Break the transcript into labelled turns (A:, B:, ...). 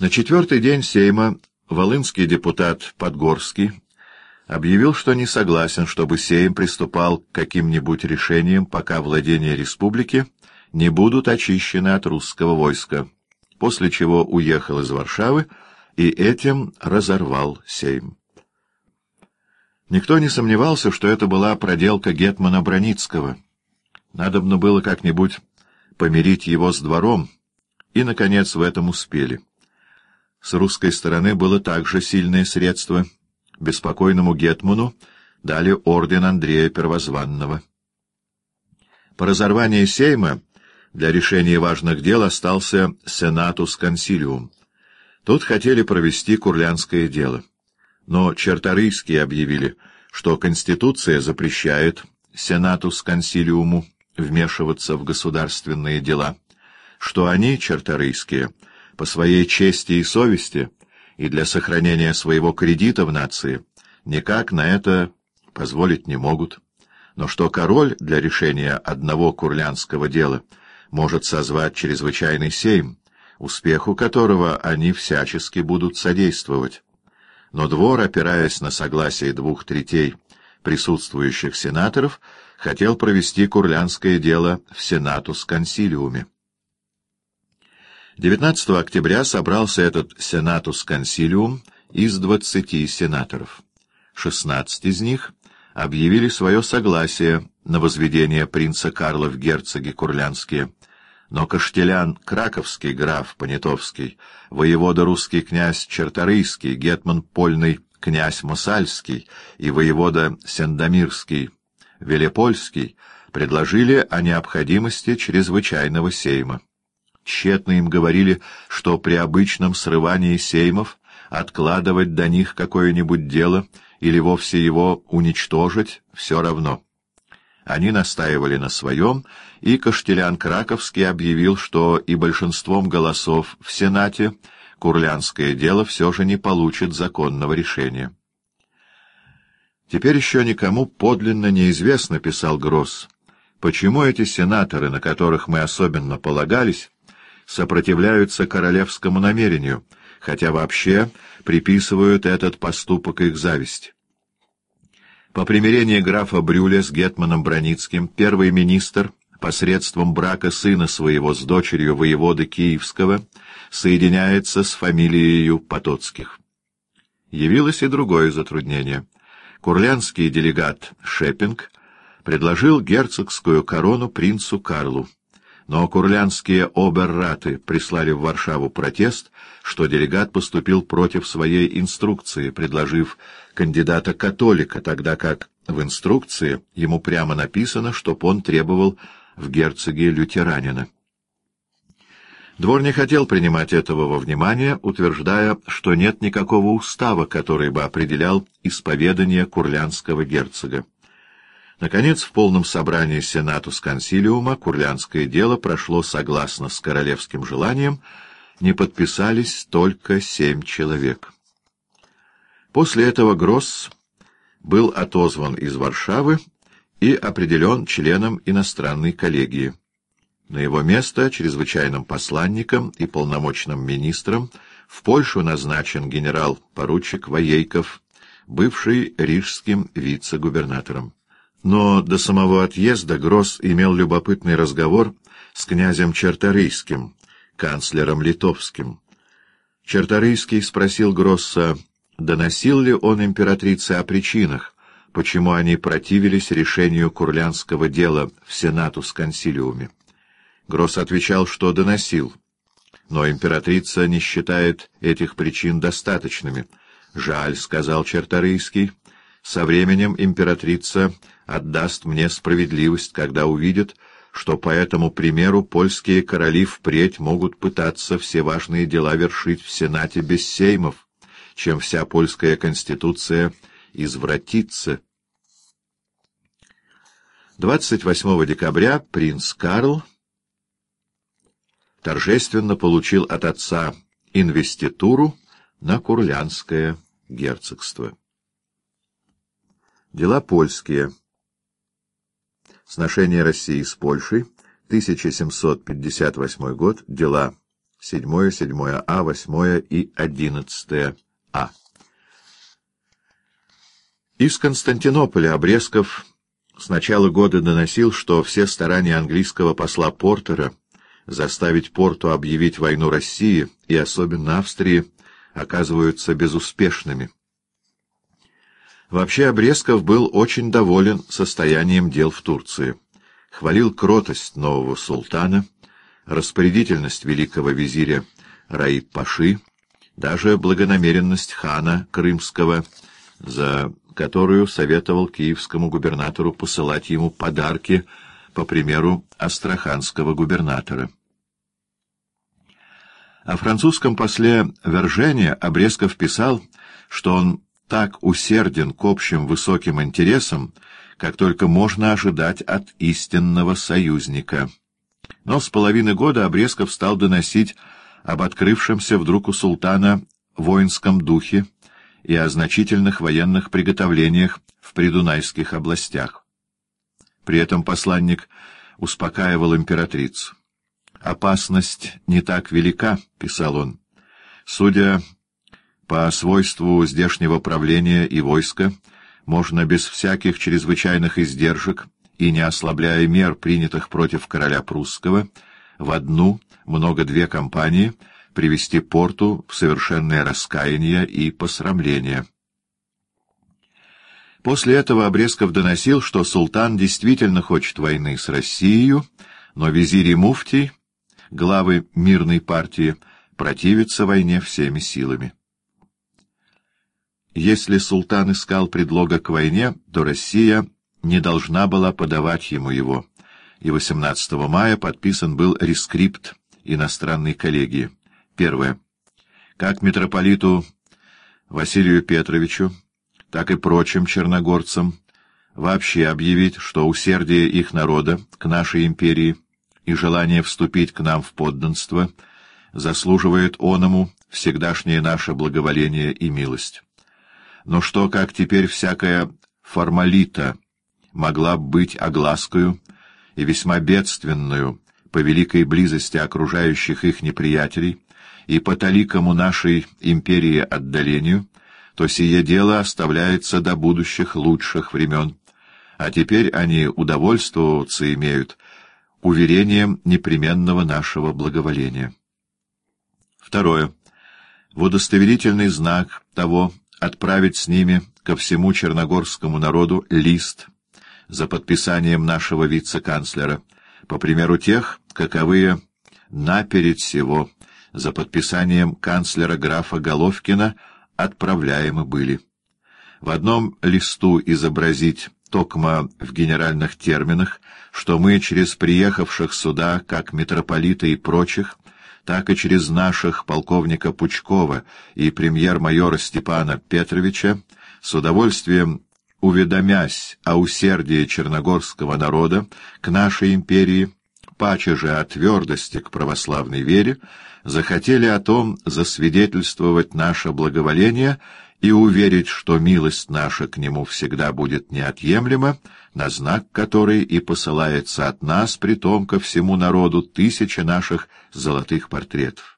A: На четвертый день Сейма волынский депутат Подгорский объявил, что не согласен, чтобы Сейм приступал к каким-нибудь решениям, пока владения республики не будут очищены от русского войска, после чего уехал из Варшавы и этим разорвал Сейм. Никто не сомневался, что это была проделка Гетмана Броницкого. Надобно было как-нибудь помирить его с двором, и, наконец, в этом успели. С русской стороны было также сильное средство. Беспокойному Гетману дали орден Андрея Первозванного. По разорвании Сейма для решения важных дел остался Сенатус Консилиум. Тут хотели провести курлянское дело. Но черторийские объявили, что Конституция запрещает Сенатус Консилиуму вмешиваться в государственные дела, что они, черторийские, по своей чести и совести и для сохранения своего кредита в нации никак на это позволить не могут, но что король для решения одного курлянского дела может созвать чрезвычайный сейм, успеху которого они всячески будут содействовать. Но двор, опираясь на согласие двух третей присутствующих сенаторов, хотел провести курлянское дело в Сенатус консилиуме. 19 октября собрался этот Сенатус консилиум из 20 сенаторов. 16 из них объявили свое согласие на возведение принца Карла в герцоги курлянские, но Каштелян Краковский, граф Понятовский, воевода русский князь Черторийский, гетман Польный князь Мусальский и воевода Сендомирский, Велепольский предложили о необходимости чрезвычайного сейма. Тщетно им говорили, что при обычном срывании сеймов откладывать до них какое-нибудь дело или вовсе его уничтожить — все равно. Они настаивали на своем, и Каштелян Краковский объявил, что и большинством голосов в Сенате курлянское дело все же не получит законного решения. «Теперь еще никому подлинно неизвестно», — писал Гросс, — «почему эти сенаторы, на которых мы особенно полагались, сопротивляются королевскому намерению, хотя вообще приписывают этот поступок их зависти. По примирении графа Брюля с Гетманом Броницким первый министр посредством брака сына своего с дочерью воеводы Киевского соединяется с фамилией Потоцких. Явилось и другое затруднение. Курлянский делегат Шеппинг предложил герцогскую корону принцу Карлу но курлянские оберраты прислали в Варшаву протест, что делегат поступил против своей инструкции, предложив кандидата-католика, тогда как в инструкции ему прямо написано, чтоб он требовал в герцоге лютеранина. Двор не хотел принимать этого во внимание, утверждая, что нет никакого устава, который бы определял исповедание курлянского герцога. Наконец, в полном собрании Сенатус Консилиума курлянское дело прошло согласно с королевским желанием, не подписались только семь человек. После этого Гросс был отозван из Варшавы и определен членом иностранной коллегии. На его место чрезвычайным посланником и полномочным министром в Польшу назначен генерал-поручик Воейков, бывший рижским вице-губернатором. Но до самого отъезда Гросс имел любопытный разговор с князем Черторийским, канцлером литовским. Черторийский спросил Гросса, доносил ли он императрице о причинах, почему они противились решению курлянского дела в Сенатус консилиуме. Гросс отвечал, что доносил, но императрица не считает этих причин достаточными. «Жаль», — сказал Черторийский, — «со временем императрица отдаст мне справедливость, когда увидит, что по этому примеру польские короли впредь могут пытаться все важные дела вершить в Сенате без сеймов, чем вся польская конституция извратится. 28 декабря принц Карл торжественно получил от отца инвеституру на Курлянское герцогство. Дела польские Сношение России с Польшей, 1758 год, дела 7, 7 А, 8 и 11 А. Из Константинополя Обрезков с начала года доносил, что все старания английского посла Портера заставить Порту объявить войну России и особенно Австрии оказываются безуспешными. Вообще Обрезков был очень доволен состоянием дел в Турции. Хвалил кротость нового султана, распорядительность великого визиря Раиб-Паши, даже благонамеренность хана Крымского, за которую советовал киевскому губернатору посылать ему подарки, по примеру астраханского губернатора. О французском после Вержения Обрезков писал, что он так усерден к общим высоким интересам, как только можно ожидать от истинного союзника. Но с половины года Обрезков стал доносить об открывшемся вдруг у султана воинском духе и о значительных военных приготовлениях в придунайских областях. При этом посланник успокаивал императрицу. «Опасность не так велика», — писал он. «Судя по свойству здешнего правления и войска, можно без всяких чрезвычайных издержек и не ослабляя мер, принятых против короля прусского, в одну, много-две компании привести порту в совершенное раскаяние и посрамление». После этого Обрезков доносил, что султан действительно хочет войны с Россией, но визирь и муфтий главы мирной партии противятся войне всеми силами. Если султан искал предлога к войне, то Россия не должна была подавать ему его, и 18 мая подписан был рескрипт иностранной коллегии. Первое. Как митрополиту Василию Петровичу, так и прочим черногорцам вообще объявить, что усердие их народа к нашей империи и желание вступить к нам в подданство заслуживает оному всегдашнее наше благоволение и милость. Но что, как теперь всякая формалита могла быть огласкою и весьма бедственную по великой близости окружающих их неприятелей и по таликому нашей империи отдалению, то сие дело оставляется до будущих лучших времен, а теперь они удовольствоваться имеют уверением непременного нашего благоволения. Второе. В удостоверительный знак того отправить с ними ко всему черногорскому народу лист за подписанием нашего вице-канцлера, по примеру тех, каковые наперед всего за подписанием канцлера графа Головкина отправляемы были. В одном листу изобразить токма в генеральных терминах, что мы через приехавших сюда, как митрополита и прочих, так и через наших полковника Пучкова и премьер-майора Степана Петровича, с удовольствием уведомясь о усердии черногорского народа к нашей империи, паче же о твердости к православной вере, захотели о том засвидетельствовать наше благоволение и уверить, что милость наша к нему всегда будет неотъемлема, на знак которой и посылается от нас, притом ко всему народу, тысяча наших золотых портретов.